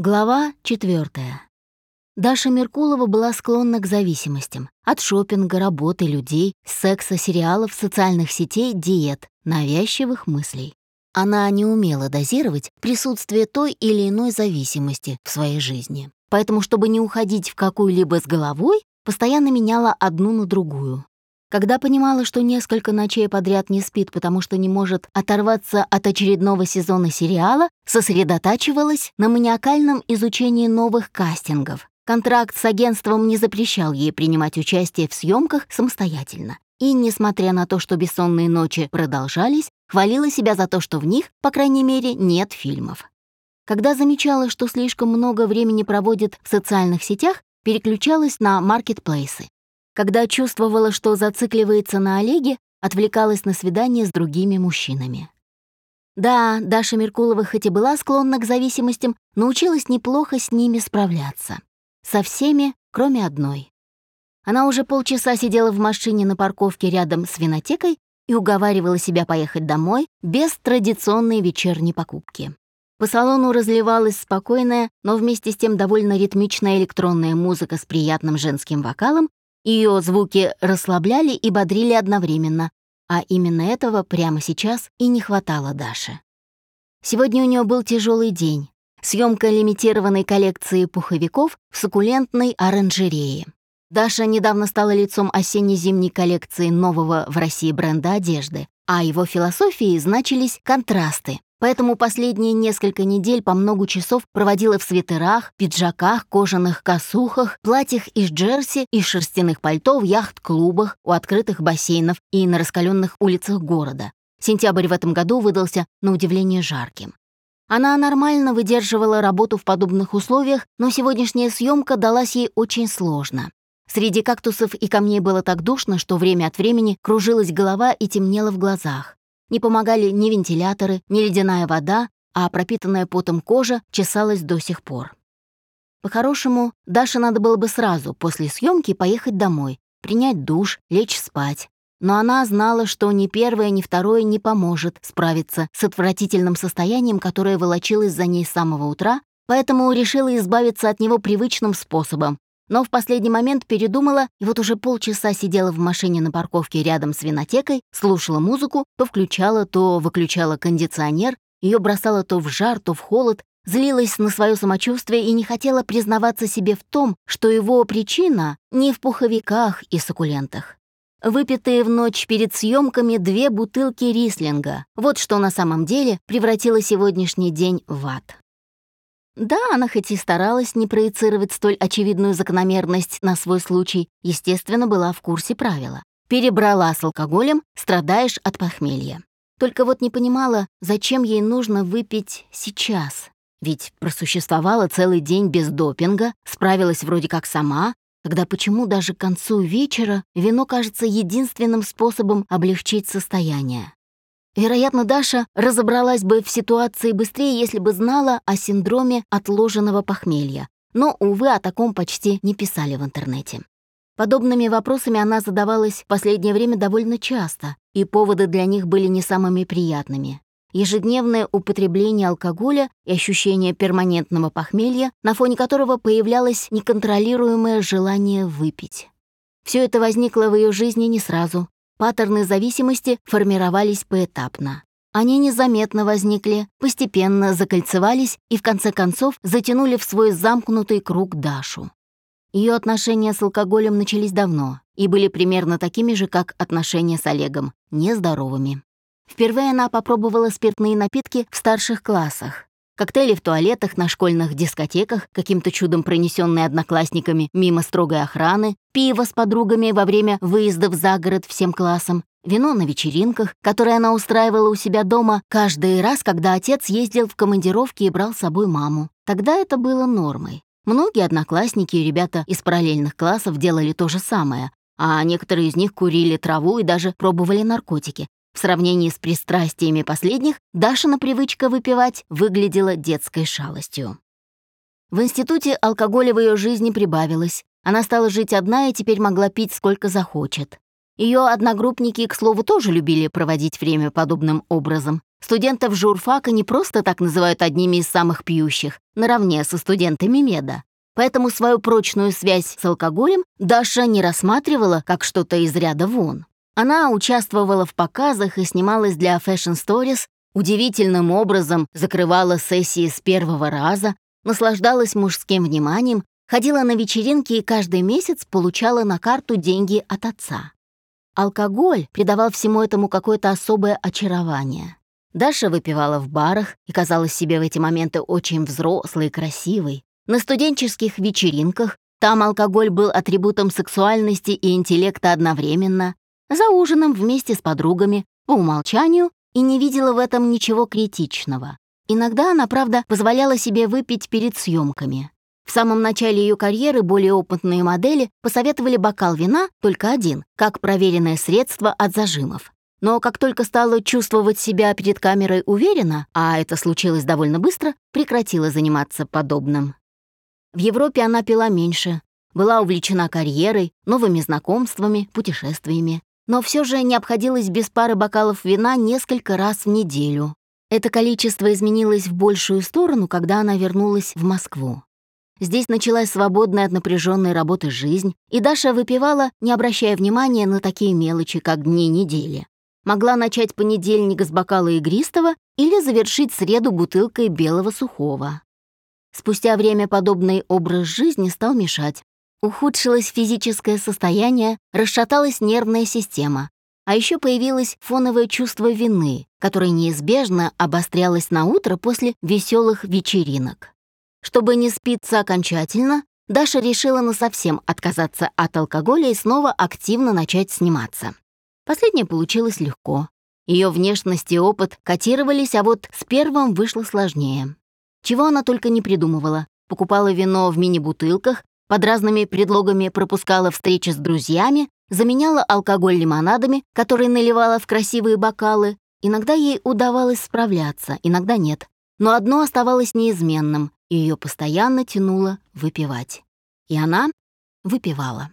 Глава четвертая. Даша Меркулова была склонна к зависимостям. От шопинга, работы, людей, секса, сериалов, социальных сетей, диет, навязчивых мыслей. Она не умела дозировать присутствие той или иной зависимости в своей жизни. Поэтому, чтобы не уходить в какую-либо с головой, постоянно меняла одну на другую. Когда понимала, что несколько ночей подряд не спит, потому что не может оторваться от очередного сезона сериала, сосредотачивалась на маниакальном изучении новых кастингов. Контракт с агентством не запрещал ей принимать участие в съемках самостоятельно. И, несмотря на то, что бессонные ночи продолжались, хвалила себя за то, что в них, по крайней мере, нет фильмов. Когда замечала, что слишком много времени проводит в социальных сетях, переключалась на маркетплейсы. Когда чувствовала, что зацикливается на Олеге, отвлекалась на свидание с другими мужчинами. Да, Даша Меркулова хоть и была склонна к зависимостям, научилась неплохо с ними справляться. Со всеми, кроме одной. Она уже полчаса сидела в машине на парковке рядом с винотекой и уговаривала себя поехать домой без традиционной вечерней покупки. По салону разливалась спокойная, но вместе с тем довольно ритмичная электронная музыка с приятным женским вокалом ее звуки расслабляли и бодрили одновременно, а именно этого прямо сейчас и не хватало Даше. Сегодня у нее был тяжелый день. Съемка лимитированной коллекции пуховиков в суккулентной оранжерее. Даша недавно стала лицом осенне-зимней коллекции нового в России бренда одежды, а его философией значились контрасты. Поэтому последние несколько недель по много часов проводила в свитерах, пиджаках, кожаных косухах, платьях из джерси и шерстяных пальто в яхт-клубах, у открытых бассейнов и на раскаленных улицах города. Сентябрь в этом году выдался на удивление жарким. Она нормально выдерживала работу в подобных условиях, но сегодняшняя съемка далась ей очень сложно. Среди кактусов и камней было так душно, что время от времени кружилась голова и темнело в глазах. Не помогали ни вентиляторы, ни ледяная вода, а пропитанная потом кожа чесалась до сих пор. По-хорошему, Даше надо было бы сразу после съемки поехать домой, принять душ, лечь спать. Но она знала, что ни первое, ни второе не поможет справиться с отвратительным состоянием, которое волочилось за ней с самого утра, поэтому решила избавиться от него привычным способом, но в последний момент передумала и вот уже полчаса сидела в машине на парковке рядом с винотекой, слушала музыку, то включала, то выключала кондиционер, ее бросала то в жар, то в холод, злилась на свое самочувствие и не хотела признаваться себе в том, что его причина не в пуховиках и суккулентах. Выпитые в ночь перед съемками две бутылки рислинга. Вот что на самом деле превратило сегодняшний день в ад. Да, она хоть и старалась не проецировать столь очевидную закономерность на свой случай, естественно, была в курсе правила. Перебрала с алкоголем, страдаешь от похмелья. Только вот не понимала, зачем ей нужно выпить сейчас. Ведь просуществовала целый день без допинга, справилась вроде как сама, тогда почему даже к концу вечера вино кажется единственным способом облегчить состояние? Вероятно, Даша разобралась бы в ситуации быстрее, если бы знала о синдроме отложенного похмелья. Но, увы, о таком почти не писали в интернете. Подобными вопросами она задавалась в последнее время довольно часто, и поводы для них были не самыми приятными. Ежедневное употребление алкоголя и ощущение перманентного похмелья, на фоне которого появлялось неконтролируемое желание выпить. Все это возникло в ее жизни не сразу, Паттерны зависимости формировались поэтапно. Они незаметно возникли, постепенно закольцевались и в конце концов затянули в свой замкнутый круг Дашу. Ее отношения с алкоголем начались давно и были примерно такими же, как отношения с Олегом, нездоровыми. Впервые она попробовала спиртные напитки в старших классах, коктейли в туалетах, на школьных дискотеках, каким-то чудом пронесенные одноклассниками мимо строгой охраны, пиво с подругами во время выездов за город всем классом, вино на вечеринках, которые она устраивала у себя дома каждый раз, когда отец ездил в командировки и брал с собой маму. Тогда это было нормой. Многие одноклассники и ребята из параллельных классов делали то же самое, а некоторые из них курили траву и даже пробовали наркотики, в сравнении с пристрастиями последних, Дашина привычка выпивать выглядела детской шалостью. В институте алкоголя в ее жизни прибавилось. Она стала жить одна и теперь могла пить сколько захочет. Ее одногруппники, к слову, тоже любили проводить время подобным образом. Студентов журфака не просто так называют одними из самых пьющих, наравне со студентами меда. Поэтому свою прочную связь с алкоголем Даша не рассматривала как что-то из ряда вон. Она участвовала в показах и снималась для Fashion Stories, удивительным образом закрывала сессии с первого раза, наслаждалась мужским вниманием, ходила на вечеринки и каждый месяц получала на карту деньги от отца. Алкоголь придавал всему этому какое-то особое очарование. Даша выпивала в барах и казалась себе в эти моменты очень взрослой и красивой. На студенческих вечеринках там алкоголь был атрибутом сексуальности и интеллекта одновременно. За ужином вместе с подругами, по умолчанию, и не видела в этом ничего критичного. Иногда она, правда, позволяла себе выпить перед съемками. В самом начале ее карьеры более опытные модели посоветовали бокал вина, только один, как проверенное средство от зажимов. Но как только стала чувствовать себя перед камерой уверенно, а это случилось довольно быстро, прекратила заниматься подобным. В Европе она пила меньше, была увлечена карьерой, новыми знакомствами, путешествиями, но все же не обходилась без пары бокалов вина несколько раз в неделю. Это количество изменилось в большую сторону, когда она вернулась в Москву. Здесь началась свободная от напряженной работы жизнь, и Даша выпивала, не обращая внимания на такие мелочи, как дни недели могла начать понедельник с бокала игристого или завершить среду бутылкой белого сухого. Спустя время подобный образ жизни стал мешать. Ухудшилось физическое состояние, расшаталась нервная система, а еще появилось фоновое чувство вины, которое неизбежно обострялось на утро после веселых вечеринок. Чтобы не спиться окончательно, Даша решила насовсем отказаться от алкоголя и снова активно начать сниматься. Последнее получилось легко. Ее внешность и опыт котировались, а вот с первым вышло сложнее. Чего она только не придумывала. Покупала вино в мини-бутылках, под разными предлогами пропускала встречи с друзьями, заменяла алкоголь лимонадами, которые наливала в красивые бокалы. Иногда ей удавалось справляться, иногда нет. Но одно оставалось неизменным, и ее постоянно тянуло выпивать. И она выпивала.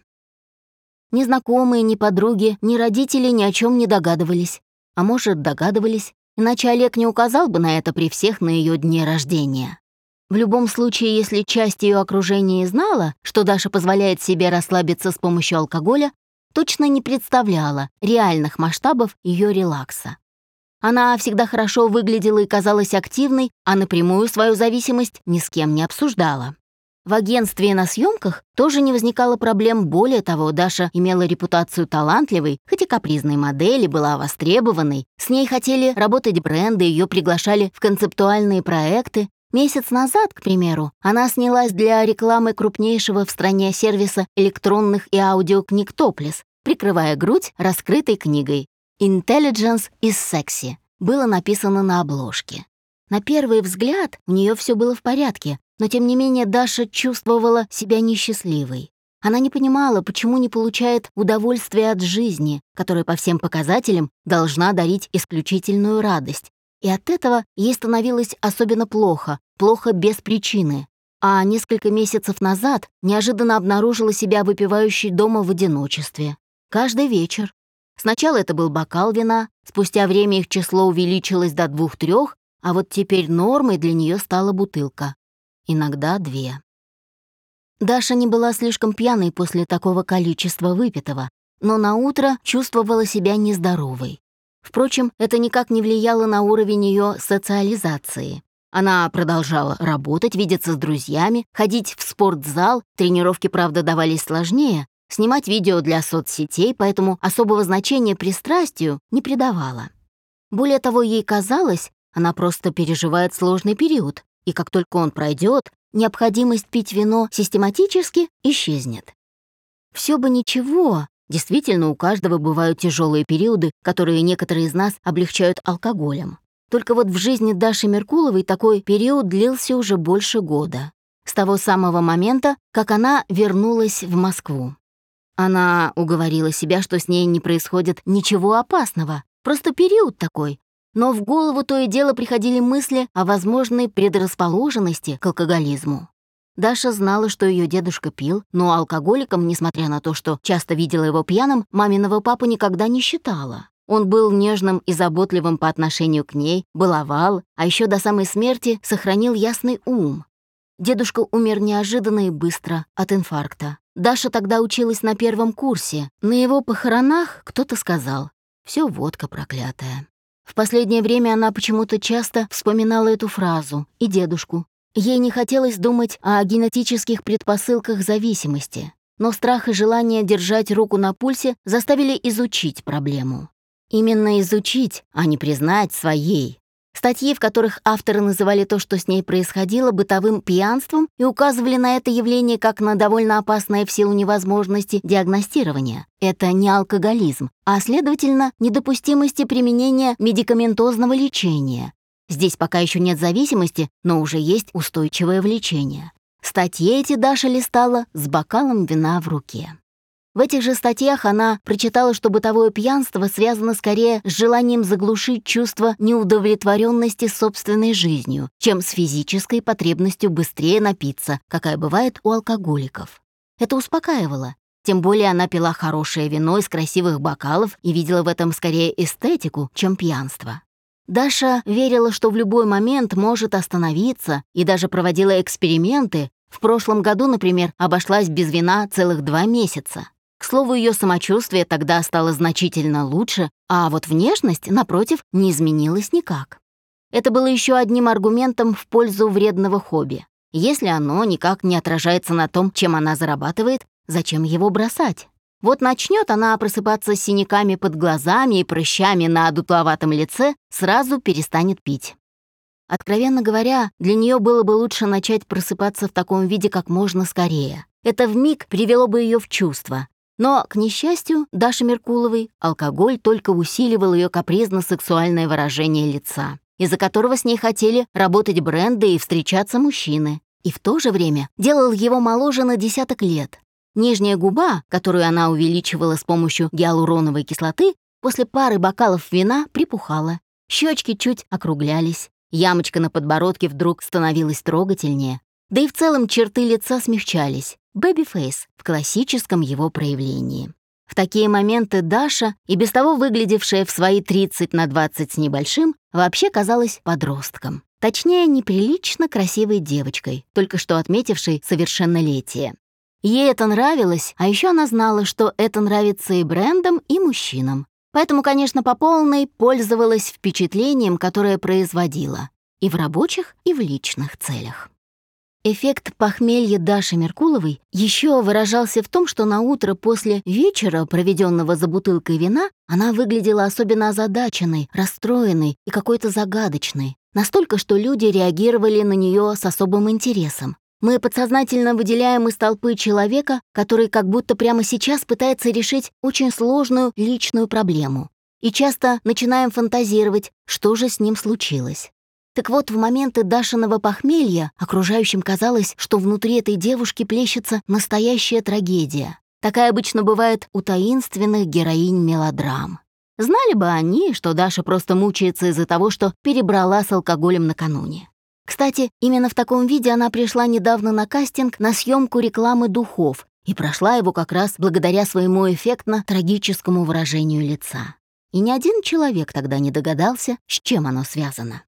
Ни знакомые, ни подруги, ни родители ни о чем не догадывались. А может, догадывались, иначе Олег не указал бы на это при всех на ее дне рождения. В любом случае, если часть ее окружения знала, что Даша позволяет себе расслабиться с помощью алкоголя, точно не представляла реальных масштабов ее релакса. Она всегда хорошо выглядела и казалась активной, а напрямую свою зависимость ни с кем не обсуждала. В агентстве на съемках тоже не возникало проблем, более того, Даша имела репутацию талантливой, хоть и капризной модели, была востребованной. С ней хотели работать бренды, ее приглашали в концептуальные проекты. Месяц назад, к примеру, она снялась для рекламы крупнейшего в стране сервиса электронных и аудиокниг Топлес, прикрывая грудь раскрытой книгой «Intelligence is sexy» было написано на обложке. На первый взгляд у нее все было в порядке, но тем не менее Даша чувствовала себя несчастливой. Она не понимала, почему не получает удовольствия от жизни, которая по всем показателям должна дарить исключительную радость. И от этого ей становилось особенно плохо, плохо без причины. А несколько месяцев назад неожиданно обнаружила себя выпивающей дома в одиночестве. Каждый вечер. Сначала это был бокал вина, спустя время их число увеличилось до двух-трех, а вот теперь нормой для нее стала бутылка иногда две. Даша не была слишком пьяной после такого количества выпитого, но на утро чувствовала себя нездоровой. Впрочем, это никак не влияло на уровень ее социализации. Она продолжала работать, видеться с друзьями, ходить в спортзал, тренировки, правда, давались сложнее, снимать видео для соцсетей, поэтому особого значения пристрастию не придавала. Более того, ей казалось, она просто переживает сложный период, и как только он пройдет, необходимость пить вино систематически исчезнет. Все бы ничего, действительно, у каждого бывают тяжелые периоды, которые некоторые из нас облегчают алкоголем. Только вот в жизни Даши Меркуловой такой период длился уже больше года. С того самого момента, как она вернулась в Москву. Она уговорила себя, что с ней не происходит ничего опасного, просто период такой, но в голову то и дело приходили мысли о возможной предрасположенности к алкоголизму. Даша знала, что ее дедушка пил, но алкоголиком, несмотря на то, что часто видела его пьяным, маминого папу никогда не считала. Он был нежным и заботливым по отношению к ней, баловал, а еще до самой смерти сохранил ясный ум. Дедушка умер неожиданно и быстро от инфаркта. Даша тогда училась на первом курсе. На его похоронах кто-то сказал «Всё водка проклятая». В последнее время она почему-то часто вспоминала эту фразу и дедушку. Ей не хотелось думать о генетических предпосылках зависимости, но страх и желание держать руку на пульсе заставили изучить проблему. Именно изучить, а не признать своей. Статьи, в которых авторы называли то, что с ней происходило, бытовым пьянством и указывали на это явление как на довольно опасное в силу невозможности диагностирования. Это не алкоголизм, а, следовательно, недопустимости применения медикаментозного лечения. Здесь пока еще нет зависимости, но уже есть устойчивое влечение. Статьи эти Даша листала с бокалом вина в руке. В этих же статьях она прочитала, что бытовое пьянство связано скорее с желанием заглушить чувство неудовлетворенности собственной жизнью, чем с физической потребностью быстрее напиться, какая бывает у алкоголиков. Это успокаивало. Тем более она пила хорошее вино из красивых бокалов и видела в этом скорее эстетику, чем пьянство. Даша верила, что в любой момент может остановиться и даже проводила эксперименты. В прошлом году, например, обошлась без вина целых два месяца. К слову, ее самочувствие тогда стало значительно лучше, а вот внешность, напротив, не изменилась никак. Это было еще одним аргументом в пользу вредного хобби. Если оно никак не отражается на том, чем она зарабатывает, зачем его бросать? Вот начнет она просыпаться с синяками под глазами и прыщами на дутловатом лице, сразу перестанет пить. Откровенно говоря, для нее было бы лучше начать просыпаться в таком виде как можно скорее. Это вмиг привело бы ее в чувство, но, к несчастью, Даши Меркуловой алкоголь только усиливал ее капризно-сексуальное выражение лица, из-за которого с ней хотели работать бренды и встречаться мужчины, и в то же время делал его моложе на десяток лет. Нижняя губа, которую она увеличивала с помощью гиалуроновой кислоты, после пары бокалов вина припухала, щечки чуть округлялись, ямочка на подбородке вдруг становилась трогательнее, да и в целом черты лица смягчались. Бэби-фейс в классическом его проявлении. В такие моменты Даша, и без того выглядевшая в свои 30 на 20 с небольшим, вообще казалась подростком. Точнее, неприлично красивой девочкой, только что отметившей совершеннолетие. Ей это нравилось, а еще она знала, что это нравится и брендам, и мужчинам. Поэтому, конечно, по полной пользовалась впечатлением, которое производила. И в рабочих, и в личных целях. Эффект похмелья Даши Меркуловой еще выражался в том, что на утро после вечера, проведенного за бутылкой вина, она выглядела особенно озадаченной, расстроенной и какой-то загадочной. Настолько, что люди реагировали на нее с особым интересом. Мы подсознательно выделяем из толпы человека, который как будто прямо сейчас пытается решить очень сложную личную проблему. И часто начинаем фантазировать, что же с ним случилось. Так вот, в моменты Дашиного похмелья окружающим казалось, что внутри этой девушки плещется настоящая трагедия. Такая обычно бывает у таинственных героинь мелодрам. Знали бы они, что Даша просто мучается из-за того, что перебрала с алкоголем накануне. Кстати, именно в таком виде она пришла недавно на кастинг на съемку рекламы духов и прошла его как раз благодаря своему эффектно-трагическому выражению лица. И ни один человек тогда не догадался, с чем оно связано.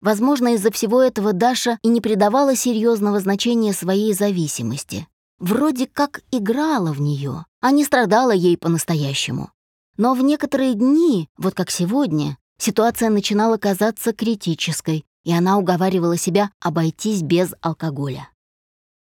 Возможно, из-за всего этого Даша и не придавала серьезного значения своей зависимости. Вроде как играла в нее, а не страдала ей по-настоящему. Но в некоторые дни, вот как сегодня, ситуация начинала казаться критической, и она уговаривала себя обойтись без алкоголя.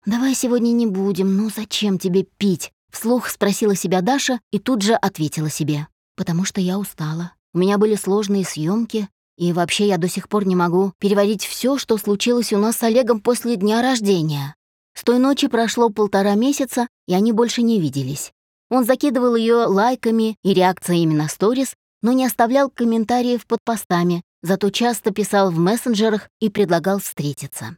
«Давай сегодня не будем, ну зачем тебе пить?» Вслух спросила себя Даша и тут же ответила себе. «Потому что я устала. У меня были сложные съемки, и вообще я до сих пор не могу переводить все, что случилось у нас с Олегом после дня рождения. С той ночи прошло полтора месяца, и они больше не виделись. Он закидывал ее лайками и реакциями на сторис, но не оставлял комментариев под постами, зато часто писал в мессенджерах и предлагал встретиться.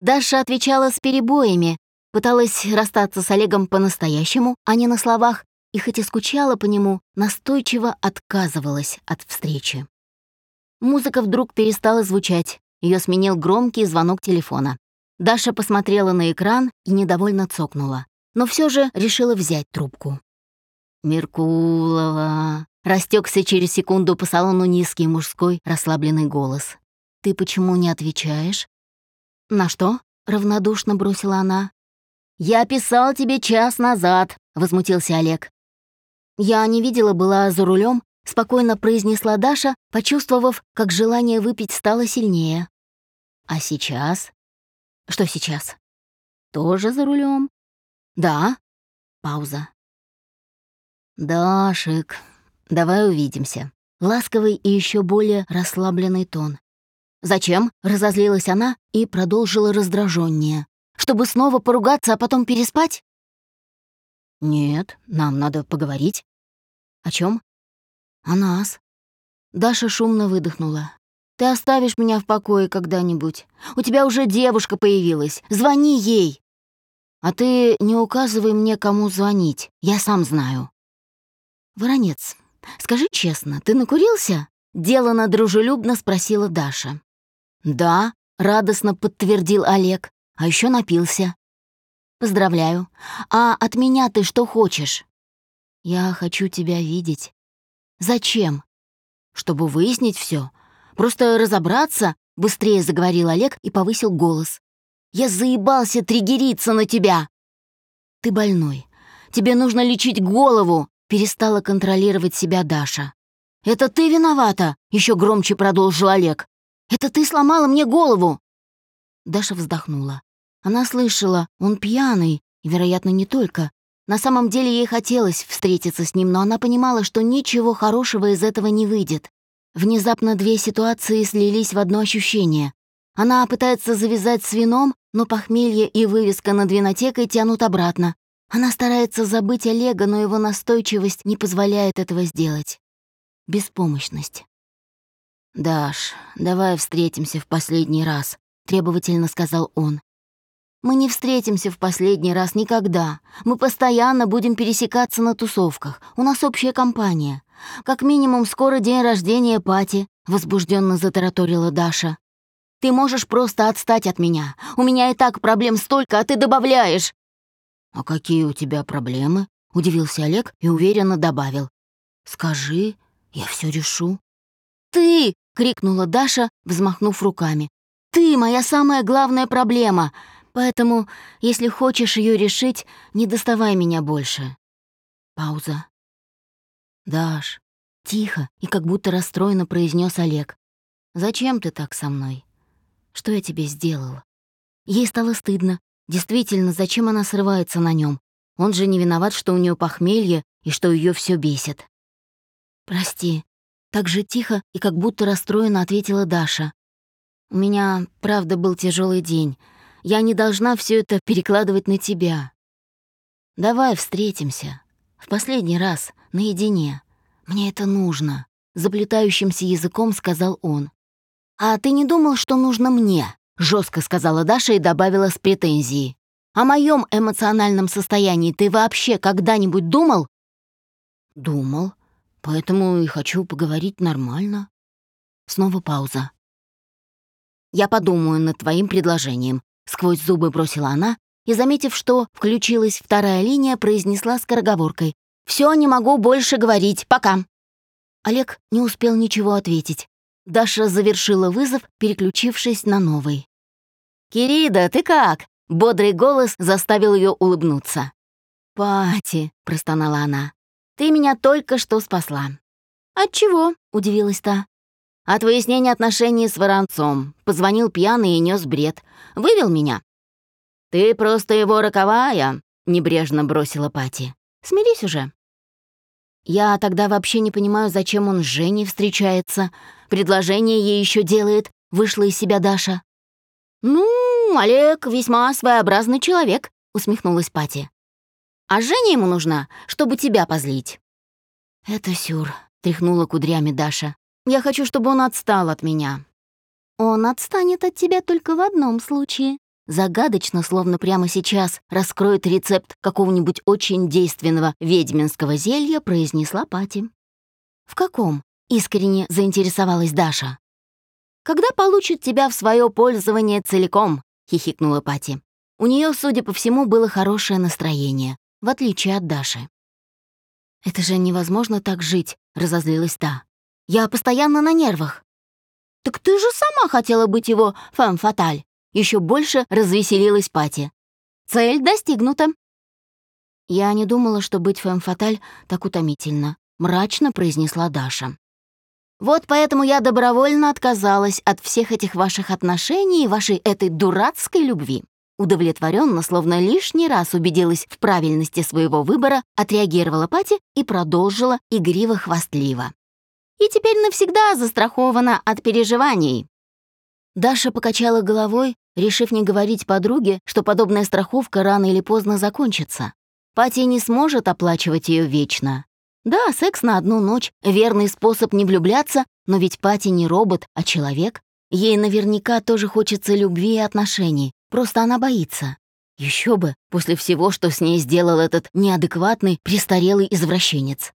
Даша отвечала с перебоями, пыталась расстаться с Олегом по-настоящему, а не на словах, и хоть и скучала по нему, настойчиво отказывалась от встречи. Музыка вдруг перестала звучать. Ее сменил громкий звонок телефона. Даша посмотрела на экран и недовольно цокнула, но все же решила взять трубку. «Меркулова», — Растекся через секунду по салону низкий мужской расслабленный голос. «Ты почему не отвечаешь?» «На что?» — равнодушно бросила она. «Я писал тебе час назад», — возмутился Олег. «Я не видела, была за рулем, спокойно произнесла Даша, почувствовав, как желание выпить стало сильнее. «А сейчас?» «Что сейчас?» «Тоже за рулем? «Да». Пауза. «Дашик, давай увидимся». Ласковый и еще более расслабленный тон. «Зачем?» — разозлилась она и продолжила раздраженнее. Чтобы снова поругаться, а потом переспать? Нет, нам надо поговорить. О чем? О нас. Даша шумно выдохнула. Ты оставишь меня в покое когда-нибудь. У тебя уже девушка появилась. Звони ей. А ты не указывай мне, кому звонить. Я сам знаю. Воронец, скажи честно, ты накурился? Делано дружелюбно спросила Даша. Да, радостно подтвердил Олег. А еще напился. Поздравляю. А от меня ты что хочешь? Я хочу тебя видеть. Зачем? Чтобы выяснить все. Просто разобраться, быстрее заговорил Олег и повысил голос. Я заебался триггериться на тебя. Ты больной. Тебе нужно лечить голову, перестала контролировать себя Даша. Это ты виновата, еще громче продолжил Олег. Это ты сломала мне голову. Даша вздохнула. Она слышала, он пьяный, и, вероятно, не только. На самом деле ей хотелось встретиться с ним, но она понимала, что ничего хорошего из этого не выйдет. Внезапно две ситуации слились в одно ощущение. Она пытается завязать с вином, но похмелье и вывеска над винотекой тянут обратно. Она старается забыть Олега, но его настойчивость не позволяет этого сделать. Беспомощность. «Даш, давай встретимся в последний раз», — требовательно сказал он. Мы не встретимся в последний раз никогда. Мы постоянно будем пересекаться на тусовках. У нас общая компания. Как минимум, скоро день рождения Пати», — возбужденно затараторила Даша. «Ты можешь просто отстать от меня. У меня и так проблем столько, а ты добавляешь». «А какие у тебя проблемы?» — удивился Олег и уверенно добавил. «Скажи, я все решу». «Ты!» — крикнула Даша, взмахнув руками. «Ты моя самая главная проблема. Поэтому, если хочешь ее решить, не доставай меня больше. Пауза. Даш, тихо и как будто расстроенно произнес Олег. Зачем ты так со мной? Что я тебе сделала? Ей стало стыдно. Действительно, зачем она срывается на нем? Он же не виноват, что у нее похмелье и что ее все бесит. Прости. Так же тихо и как будто расстроенно ответила Даша. У меня, правда, был тяжелый день. Я не должна все это перекладывать на тебя. Давай встретимся. В последний раз, наедине. Мне это нужно», — заплетающимся языком сказал он. «А ты не думал, что нужно мне?» — жестко сказала Даша и добавила с претензией. «О моем эмоциональном состоянии ты вообще когда-нибудь думал?» «Думал. Поэтому и хочу поговорить нормально». Снова пауза. «Я подумаю над твоим предложением. Сквозь зубы бросила она и, заметив, что включилась вторая линия, произнесла скороговоркой. «Все, не могу больше говорить. Пока». Олег не успел ничего ответить. Даша завершила вызов, переключившись на новый. «Кирида, ты как?» — бодрый голос заставил ее улыбнуться. «Пати», — простонала она, — «ты меня только что спасла». «От чего?» — удивилась та. От выяснения отношений с Воронцом. Позвонил пьяный и нес бред. Вывел меня. «Ты просто его роковая», — небрежно бросила Пати. «Смирись уже». Я тогда вообще не понимаю, зачем он с Женей встречается. Предложение ей еще делает, вышла из себя Даша. «Ну, Олег весьма своеобразный человек», — усмехнулась Пати. «А Женя ему нужна, чтобы тебя позлить». «Это сюр», — тряхнула кудрями Даша. Я хочу, чтобы он отстал от меня». «Он отстанет от тебя только в одном случае», загадочно, словно прямо сейчас, раскроет рецепт какого-нибудь очень действенного ведьминского зелья, произнесла Пати. «В каком?» — искренне заинтересовалась Даша. «Когда получит тебя в свое пользование целиком», — хихикнула Пати. У нее, судя по всему, было хорошее настроение, в отличие от Даши. «Это же невозможно так жить», разозлилась та. «Я постоянно на нервах». «Так ты же сама хотела быть его фэм-фаталь!» Еще больше развеселилась Пати. «Цель достигнута!» «Я не думала, что быть фэм-фаталь так утомительно», — мрачно произнесла Даша. «Вот поэтому я добровольно отказалась от всех этих ваших отношений и вашей этой дурацкой любви». Удовлетворенно, словно лишний раз убедилась в правильности своего выбора, отреагировала Пати и продолжила игриво-хвастливо. «И теперь навсегда застрахована от переживаний». Даша покачала головой, решив не говорить подруге, что подобная страховка рано или поздно закончится. Пати не сможет оплачивать ее вечно. Да, секс на одну ночь — верный способ не влюбляться, но ведь Пати не робот, а человек. Ей наверняка тоже хочется любви и отношений, просто она боится. Еще бы, после всего, что с ней сделал этот неадекватный, престарелый извращенец.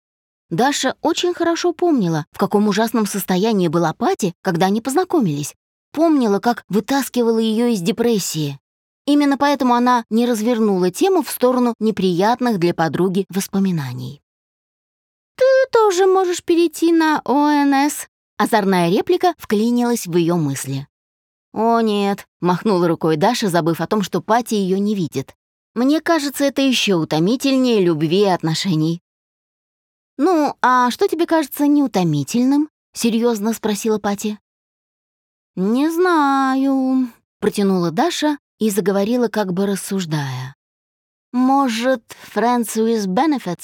Даша очень хорошо помнила, в каком ужасном состоянии была Пати, когда они познакомились. Помнила, как вытаскивала ее из депрессии. Именно поэтому она не развернула тему в сторону неприятных для подруги воспоминаний. «Ты тоже можешь перейти на ОНС», — озорная реплика вклинилась в ее мысли. «О, нет», — махнула рукой Даша, забыв о том, что Пати ее не видит. «Мне кажется, это еще утомительнее любви и отношений». «Ну, а что тебе кажется неутомительным?» — серьезно спросила Пати. «Не знаю», — протянула Даша, и заговорила, как бы рассуждая. «Может, friends with?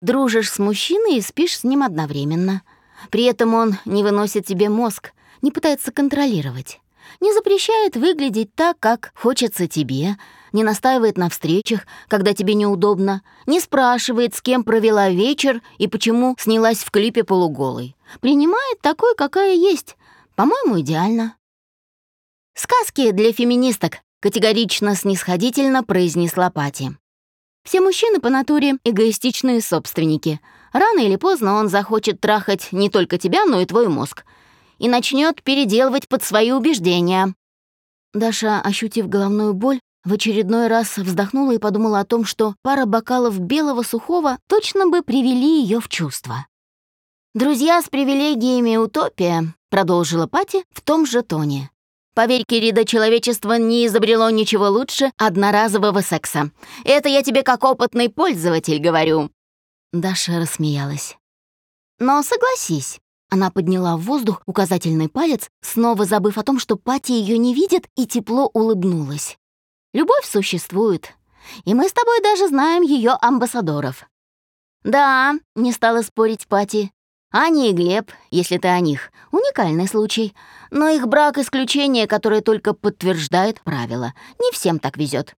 Дружишь с мужчиной и спишь с ним одновременно. При этом он не выносит тебе мозг, не пытается контролировать, не запрещает выглядеть так, как хочется тебе, не настаивает на встречах, когда тебе неудобно, не спрашивает, с кем провела вечер и почему снялась в клипе полуголой. Принимает такой, какая есть. По-моему, идеально. Сказки для феминисток, категорично снисходительно произнесла Пати. Все мужчины по натуре эгоистичные собственники. Рано или поздно он захочет трахать не только тебя, но и твой мозг. И начнет переделывать под свои убеждения. Даша, ощутив головную боль, в очередной раз вздохнула и подумала о том, что пара бокалов белого сухого точно бы привели ее в чувство. «Друзья с привилегиями утопия», — продолжила Пати в том же тоне. Поверь, Кирида, человечество не изобрело ничего лучше одноразового секса. Это я тебе как опытный пользователь говорю». Даша рассмеялась. «Но согласись». Она подняла в воздух указательный палец, снова забыв о том, что Пати ее не видит, и тепло улыбнулась. «Любовь существует, и мы с тобой даже знаем ее амбассадоров». «Да», — не стала спорить Пати, Аня и Глеб, если ты о них, уникальный случай. Но их брак — исключение, которое только подтверждает правило. Не всем так везет.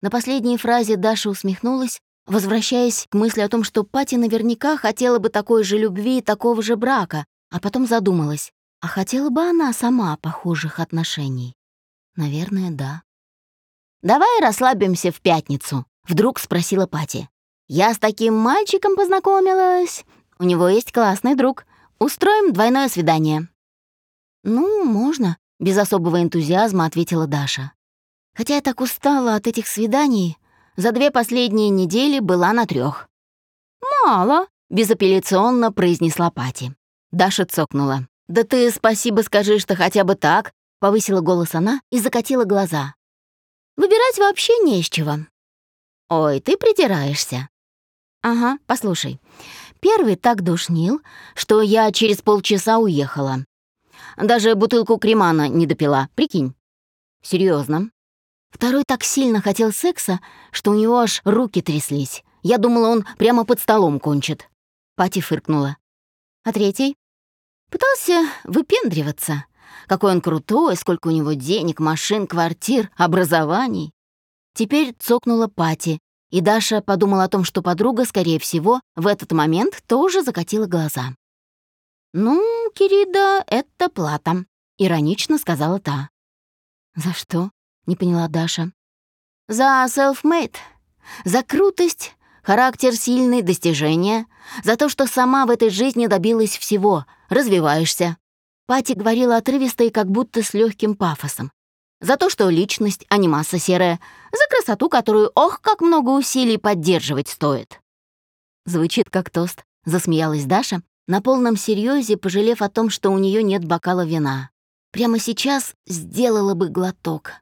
На последней фразе Даша усмехнулась, возвращаясь к мысли о том, что Пати наверняка хотела бы такой же любви и такого же брака, а потом задумалась, а хотела бы она сама похожих отношений? Наверное, да. «Давай расслабимся в пятницу», — вдруг спросила Пати. «Я с таким мальчиком познакомилась. У него есть классный друг. Устроим двойное свидание». «Ну, можно», — без особого энтузиазма ответила Даша. «Хотя я так устала от этих свиданий. За две последние недели была на трех. «Мало», — безапелляционно произнесла Пати. Даша цокнула. «Да ты спасибо скажи, что хотя бы так», — повысила голос она и закатила глаза. «Выбирать вообще не из чего». «Ой, ты придираешься». «Ага, послушай, Первый так душнил, что я через полчаса уехала. Даже бутылку кремана не допила, прикинь. Серьезно. Второй так сильно хотел секса, что у него аж руки тряслись. Я думала, он прямо под столом кончит. Пати фыркнула. А третий? Пытался выпендриваться. Какой он крутой, сколько у него денег, машин, квартир, образований. Теперь цокнула Пати, и Даша подумала о том, что подруга, скорее всего, в этот момент тоже закатила глаза. «Ну, Кирида, это плата», — иронично сказала та. «За что?» — не поняла Даша. «За self-made, за крутость, характер сильный, достижения, за то, что сама в этой жизни добилась всего, развиваешься». Пати говорила отрывисто и как будто с легким пафосом. За то, что личность, а не масса серая. За красоту, которую, ох, как много усилий поддерживать стоит. Звучит как тост, засмеялась Даша, на полном серьезе пожалев о том, что у нее нет бокала вина. Прямо сейчас сделала бы глоток.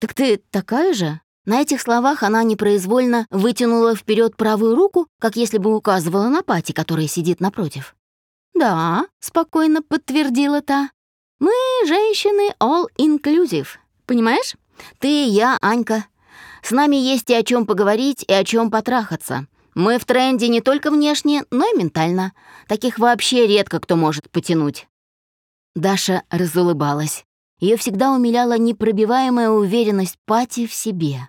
«Так ты такая же?» На этих словах она непроизвольно вытянула вперед правую руку, как если бы указывала на Пати, которая сидит напротив. «Да», — спокойно подтвердила та. «Мы, женщины, all-inclusive. Понимаешь? Ты, я, Анька. С нами есть и о чем поговорить, и о чем потрахаться. Мы в тренде не только внешне, но и ментально. Таких вообще редко кто может потянуть». Даша разулыбалась. Ее всегда умиляла непробиваемая уверенность Пати в себе.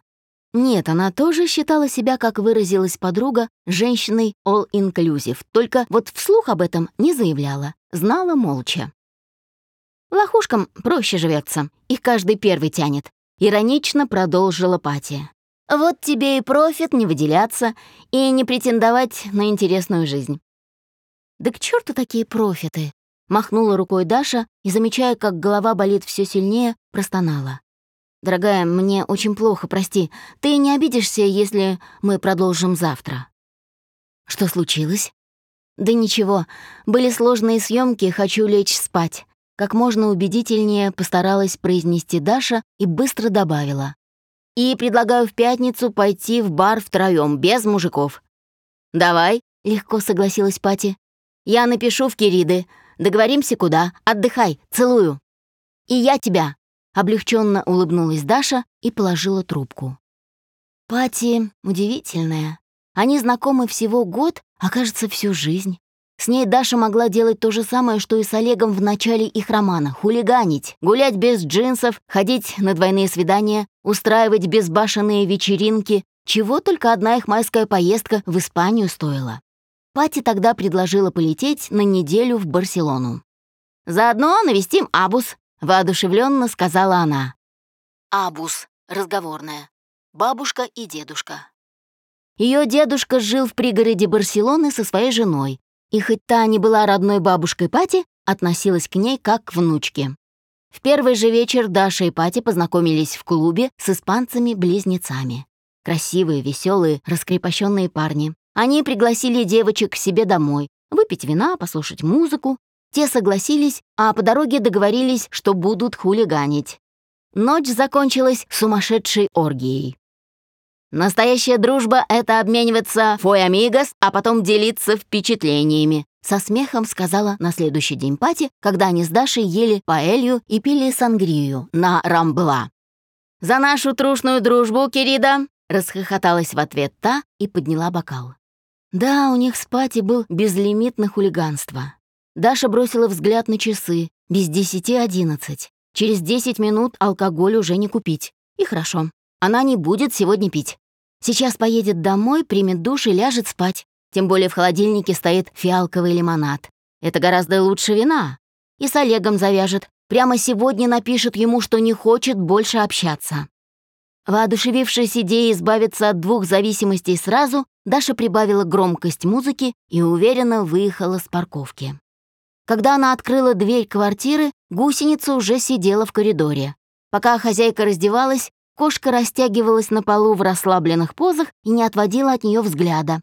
Нет, она тоже считала себя, как выразилась подруга, женщиной all-inclusive, только вот вслух об этом не заявляла, знала молча. Лохушкам проще живется, их каждый первый тянет. Иронично продолжила Пати. Вот тебе и профит не выделяться и не претендовать на интересную жизнь. Да к черту такие профиты! Махнула рукой Даша и, замечая, как голова болит все сильнее, простонала. «Дорогая, мне очень плохо, прости. Ты не обидишься, если мы продолжим завтра?» «Что случилось?» «Да ничего. Были сложные съемки, хочу лечь спать». Как можно убедительнее постаралась произнести Даша и быстро добавила. «И предлагаю в пятницу пойти в бар втроём, без мужиков». «Давай», — легко согласилась Пати. «Я напишу в Кириды. Договоримся куда. Отдыхай. Целую». «И я тебя», Облегченно улыбнулась Даша и положила трубку. Пати удивительная. Они знакомы всего год, а кажется, всю жизнь. С ней Даша могла делать то же самое, что и с Олегом в начале их романа — хулиганить, гулять без джинсов, ходить на двойные свидания, устраивать безбашенные вечеринки, чего только одна их майская поездка в Испанию стоила. Пати тогда предложила полететь на неделю в Барселону. «Заодно навестим Абус», воодушевленно сказала она. Абус, разговорная. Бабушка и дедушка. Ее дедушка жил в пригороде Барселоны со своей женой, и хоть та не была родной бабушкой Пати, относилась к ней как к внучке. В первый же вечер Даша и Пати познакомились в клубе с испанцами-близнецами. Красивые, веселые, раскрепощенные парни. Они пригласили девочек к себе домой, выпить вина, послушать музыку те согласились, а по дороге договорились, что будут хулиганить. Ночь закончилась сумасшедшей оргией. «Настоящая дружба — это обмениваться фой амигос, а потом делиться впечатлениями», со смехом сказала на следующий день Пати, когда они с Дашей ели паэлью и пили сангрию на рамбла. «За нашу трушную дружбу, Кирида!» расхохоталась в ответ та и подняла бокал. Да, у них с Пати был безлимитное хулиганство. Даша бросила взгляд на часы. Без десяти одиннадцать. Через десять минут алкоголь уже не купить. И хорошо. Она не будет сегодня пить. Сейчас поедет домой, примет душ и ляжет спать. Тем более в холодильнике стоит фиалковый лимонад. Это гораздо лучше вина. И с Олегом завяжет. Прямо сегодня напишет ему, что не хочет больше общаться. Воодушевившись идеей избавиться от двух зависимостей сразу, Даша прибавила громкость музыки и уверенно выехала с парковки. Когда она открыла дверь квартиры, гусеница уже сидела в коридоре. Пока хозяйка раздевалась, кошка растягивалась на полу в расслабленных позах и не отводила от нее взгляда.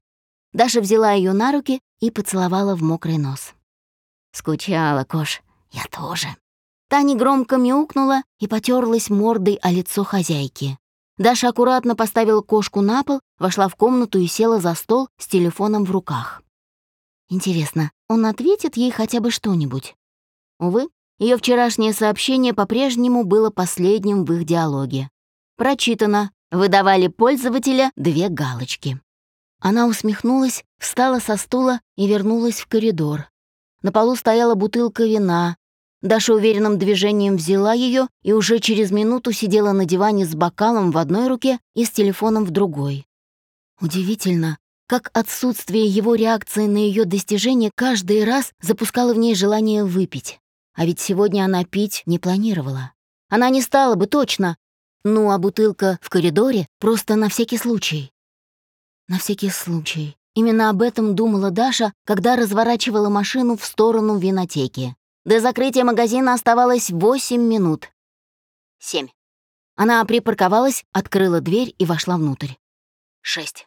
Даша взяла ее на руки и поцеловала в мокрый нос. «Скучала, Кош, я тоже». Таня громко мяукнула и потерлась мордой о лицо хозяйки. Даша аккуратно поставила кошку на пол, вошла в комнату и села за стол с телефоном в руках. Интересно, он ответит ей хотя бы что-нибудь? Увы, ее вчерашнее сообщение по-прежнему было последним в их диалоге. Прочитано. Выдавали пользователя две галочки. Она усмехнулась, встала со стула и вернулась в коридор. На полу стояла бутылка вина. Даша уверенным движением взяла ее и уже через минуту сидела на диване с бокалом в одной руке и с телефоном в другой. Удивительно, как отсутствие его реакции на ее достижение каждый раз запускало в ней желание выпить. А ведь сегодня она пить не планировала. Она не стала бы точно. Ну, а бутылка в коридоре просто на всякий случай. На всякий случай. Именно об этом думала Даша, когда разворачивала машину в сторону винотеки. До закрытия магазина оставалось 8 минут. 7. Она припарковалась, открыла дверь и вошла внутрь. 6.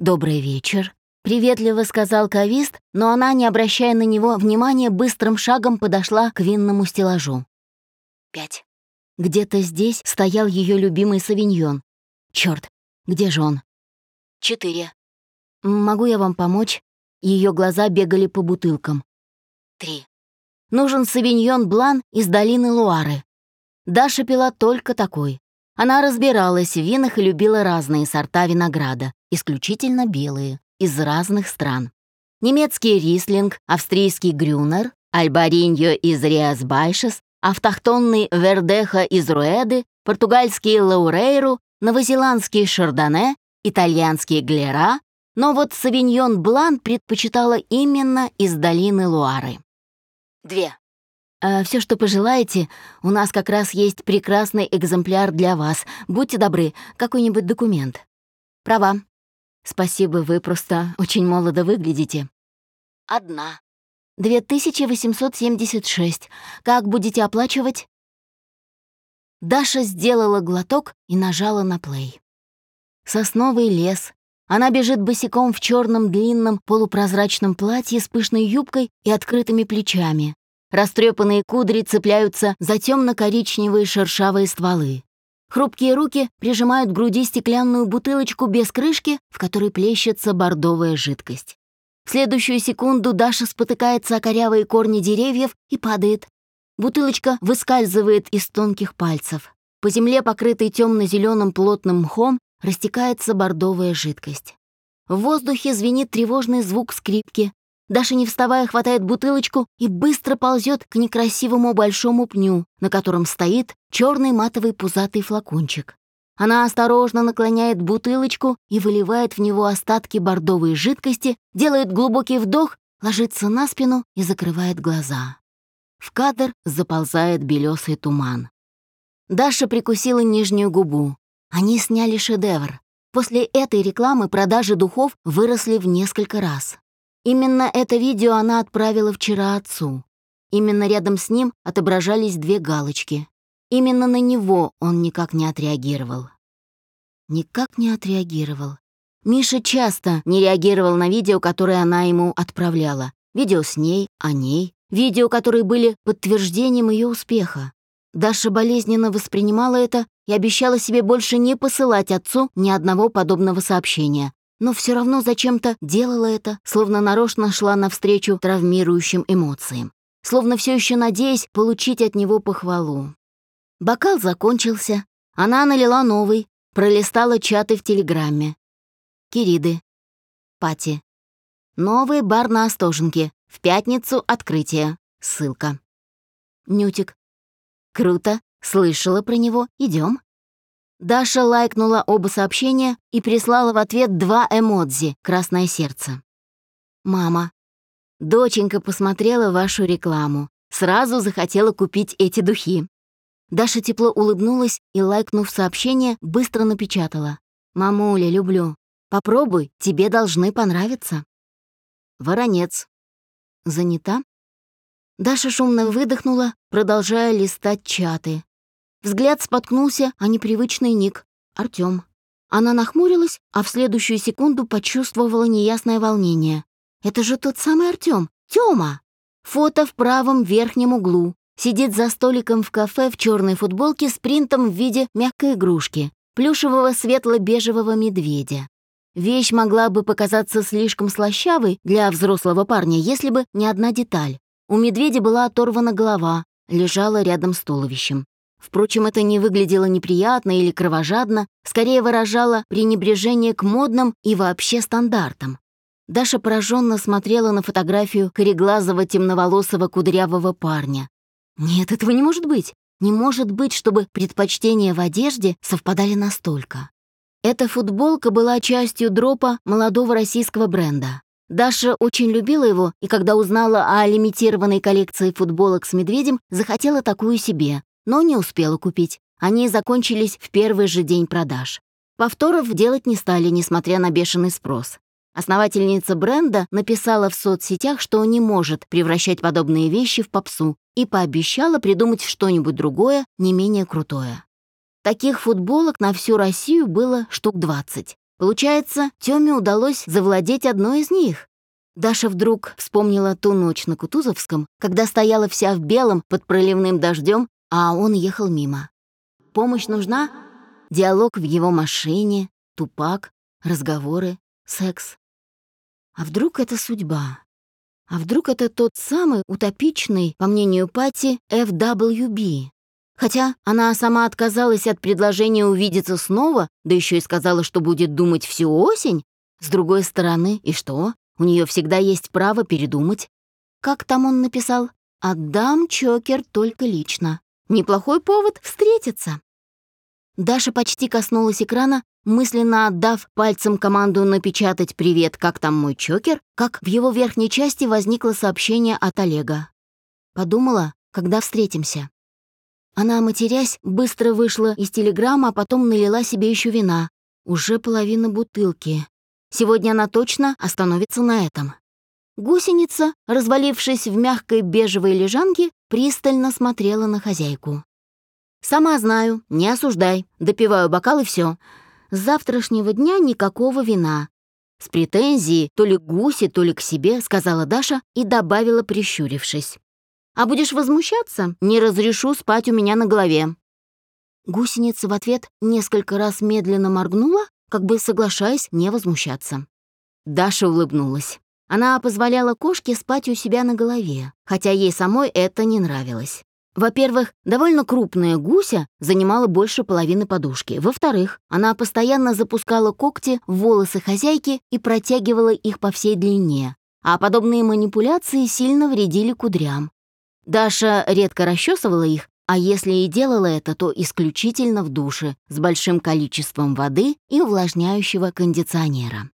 «Добрый вечер», приветливо сказал кавист, но она, не обращая на него внимания, быстрым шагом подошла к винному стеллажу. Пять. Где-то здесь стоял ее любимый савиньон. Черт, где же он? Четыре. Могу я вам помочь? Ее глаза бегали по бутылкам. Три. Нужен савиньон Блан из долины Луары. Даша пила только такой. Она разбиралась в винах и любила разные сорта винограда, исключительно белые, из разных стран. Немецкий рислинг, австрийский грюнер, альбариньо из Риасбайшес, автохтонный вердеха из Руэды, португальский лаурейру, новозеландский шардоне, итальянский глера, но вот савиньон блан предпочитала именно из долины Луары. Две. Э, Все, что пожелаете, у нас как раз есть прекрасный экземпляр для вас. Будьте добры, какой-нибудь документ. Права. Спасибо, вы просто очень молодо выглядите. Одна. 2876. Как будете оплачивать? Даша сделала глоток и нажала на плей. Сосновый лес, она бежит босиком в черном длинном полупрозрачном платье с пышной юбкой и открытыми плечами. Растрепанные кудри цепляются за темно-коричневые шершавые стволы. Хрупкие руки прижимают к груди стеклянную бутылочку без крышки, в которой плещется бордовая жидкость. В следующую секунду Даша спотыкается о корявые корни деревьев и падает. Бутылочка выскальзывает из тонких пальцев. По земле, покрытой темно-зеленым плотным мхом, растекается бордовая жидкость. В воздухе звенит тревожный звук скрипки. Даша, не вставая, хватает бутылочку и быстро ползет к некрасивому большому пню, на котором стоит черный матовый пузатый флакончик. Она осторожно наклоняет бутылочку и выливает в него остатки бордовой жидкости, делает глубокий вдох, ложится на спину и закрывает глаза. В кадр заползает белесый туман. Даша прикусила нижнюю губу. Они сняли шедевр. После этой рекламы продажи духов выросли в несколько раз. Именно это видео она отправила вчера отцу. Именно рядом с ним отображались две галочки. Именно на него он никак не отреагировал. Никак не отреагировал. Миша часто не реагировал на видео, которые она ему отправляла. Видео с ней, о ней, видео, которые были подтверждением ее успеха. Даша болезненно воспринимала это и обещала себе больше не посылать отцу ни одного подобного сообщения. Но все равно зачем-то делала это, словно нарочно шла навстречу травмирующим эмоциям, словно все еще надеясь получить от него похвалу. Бокал закончился, она налила новый, пролистала чаты в Телеграме. Кириды. Пати. Новый бар на Остоженке. В пятницу открытие. Ссылка. Нютик. Круто. Слышала про него. Идем. Даша лайкнула оба сообщения и прислала в ответ два эмодзи «Красное сердце». «Мама, доченька посмотрела вашу рекламу. Сразу захотела купить эти духи». Даша тепло улыбнулась и, лайкнув сообщение, быстро напечатала. «Мамуля, люблю. Попробуй, тебе должны понравиться». Воронец. Занята? Даша шумно выдохнула, продолжая листать чаты. Взгляд споткнулся о непривычный ник — Артём. Она нахмурилась, а в следующую секунду почувствовала неясное волнение. «Это же тот самый Артём! Тёма!» Фото в правом верхнем углу. Сидит за столиком в кафе в черной футболке с принтом в виде мягкой игрушки, плюшевого светло-бежевого медведя. Вещь могла бы показаться слишком слащавой для взрослого парня, если бы не одна деталь. У медведя была оторвана голова, лежала рядом с туловищем. Впрочем, это не выглядело неприятно или кровожадно, скорее выражало пренебрежение к модным и вообще стандартам. Даша пораженно смотрела на фотографию кореглазого темноволосого кудрявого парня. Нет, этого не может быть. Не может быть, чтобы предпочтения в одежде совпадали настолько. Эта футболка была частью дропа молодого российского бренда. Даша очень любила его, и когда узнала о лимитированной коллекции футболок с медведем, захотела такую себе, но не успела купить. Они закончились в первый же день продаж. Повторов делать не стали, несмотря на бешеный спрос. Основательница бренда написала в соцсетях, что не может превращать подобные вещи в попсу и пообещала придумать что-нибудь другое, не менее крутое. Таких футболок на всю Россию было штук 20. Получается, Тёме удалось завладеть одной из них. Даша вдруг вспомнила ту ночь на Кутузовском, когда стояла вся в белом под проливным дождем, а он ехал мимо. Помощь нужна? Диалог в его машине, тупак, разговоры, секс. А вдруг это судьба? А вдруг это тот самый утопичный, по мнению Пати, FWB? Хотя она сама отказалась от предложения увидеться снова, да еще и сказала, что будет думать всю осень. С другой стороны, и что? У нее всегда есть право передумать. Как там он написал? «Отдам Чокер только лично». Неплохой повод встретиться. Даша почти коснулась экрана, мысленно отдав пальцем команду напечатать «Привет, как там мой чокер?», как в его верхней части возникло сообщение от Олега. Подумала, когда встретимся. Она, матерясь, быстро вышла из телеграмма, а потом налила себе еще вина. Уже половина бутылки. Сегодня она точно остановится на этом. Гусеница, развалившись в мягкой бежевой лежанке, пристально смотрела на хозяйку. «Сама знаю, не осуждай, допиваю бокал и все. С завтрашнего дня никакого вина». С претензией то ли к гуси, то ли к себе, сказала Даша и добавила, прищурившись. А будешь возмущаться, не разрешу спать у меня на голове». Гусеница в ответ несколько раз медленно моргнула, как бы соглашаясь не возмущаться. Даша улыбнулась. Она позволяла кошке спать у себя на голове, хотя ей самой это не нравилось. Во-первых, довольно крупная гуся занимала больше половины подушки. Во-вторых, она постоянно запускала когти в волосы хозяйки и протягивала их по всей длине. А подобные манипуляции сильно вредили кудрям. Даша редко расчесывала их, а если и делала это, то исключительно в душе, с большим количеством воды и увлажняющего кондиционера.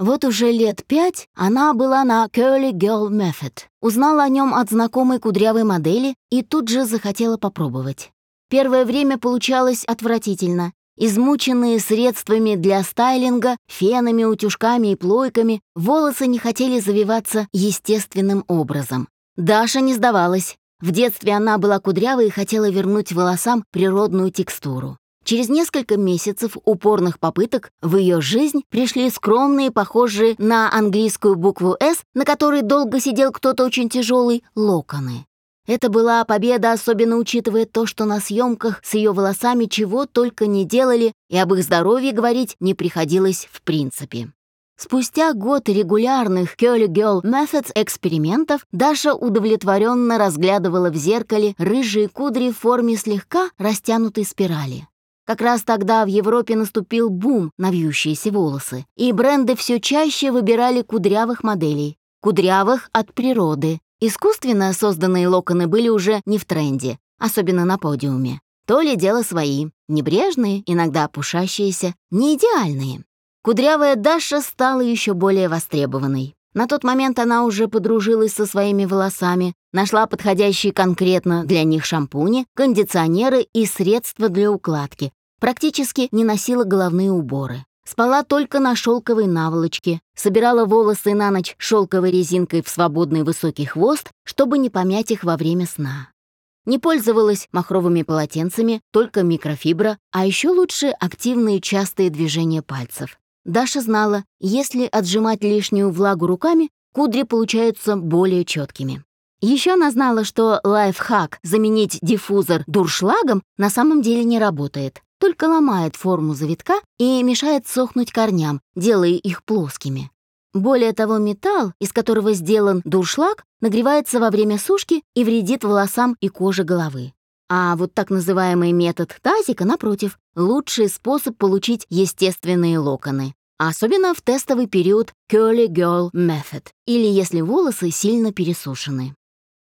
Вот уже лет пять она была на Curly Girl Method, узнала о нем от знакомой кудрявой модели и тут же захотела попробовать. Первое время получалось отвратительно. Измученные средствами для стайлинга, фенами, утюжками и плойками, волосы не хотели завиваться естественным образом. Даша не сдавалась. В детстве она была кудрявой и хотела вернуть волосам природную текстуру. Через несколько месяцев упорных попыток в ее жизнь пришли скромные, похожие на английскую букву «С», на которой долго сидел кто-то очень тяжелый, локоны. Это была победа, особенно учитывая то, что на съемках с ее волосами чего только не делали, и об их здоровье говорить не приходилось в принципе. Спустя год регулярных Curly Girl Methods экспериментов Даша удовлетворенно разглядывала в зеркале рыжие кудри в форме слегка растянутой спирали. Как раз тогда в Европе наступил бум на вьющиеся волосы, и бренды все чаще выбирали кудрявых моделей. Кудрявых от природы. Искусственно созданные локоны были уже не в тренде, особенно на подиуме. То ли дело свои, небрежные, иногда опушащиеся, не идеальные. Кудрявая Даша стала еще более востребованной. На тот момент она уже подружилась со своими волосами, нашла подходящие конкретно для них шампуни, кондиционеры и средства для укладки. Практически не носила головные уборы. Спала только на шелковой наволочке, собирала волосы на ночь шелковой резинкой в свободный высокий хвост, чтобы не помять их во время сна. Не пользовалась махровыми полотенцами, только микрофибра, а еще лучше активные частые движения пальцев. Даша знала, если отжимать лишнюю влагу руками, кудри получаются более четкими. Еще она знала, что лайфхак заменить диффузор дуршлагом на самом деле не работает, только ломает форму завитка и мешает сохнуть корням, делая их плоскими. Более того, металл, из которого сделан дуршлаг, нагревается во время сушки и вредит волосам и коже головы. А вот так называемый метод тазика, напротив, лучший способ получить естественные локоны. Особенно в тестовый период Curly Girl Method, или если волосы сильно пересушены.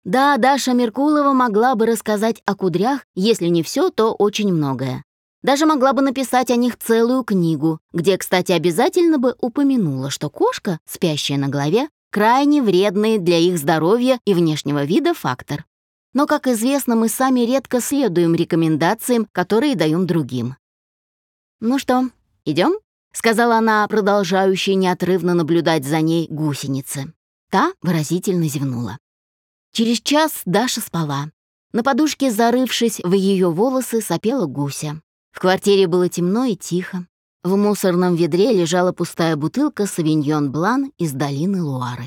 Да, Даша Меркулова могла бы рассказать о кудрях, если не все, то очень многое. Даже могла бы написать о них целую книгу, где, кстати, обязательно бы упомянула, что кошка, спящая на голове, крайне вредный для их здоровья и внешнего вида фактор. Но, как известно, мы сами редко следуем рекомендациям, которые даем другим. «Ну что, идем? сказала она, продолжающей неотрывно наблюдать за ней гусеницы. Та выразительно зевнула. Через час Даша спала. На подушке, зарывшись в ее волосы, сопела гуся. В квартире было темно и тихо. В мусорном ведре лежала пустая бутылка «Савиньон Блан» из долины Луары.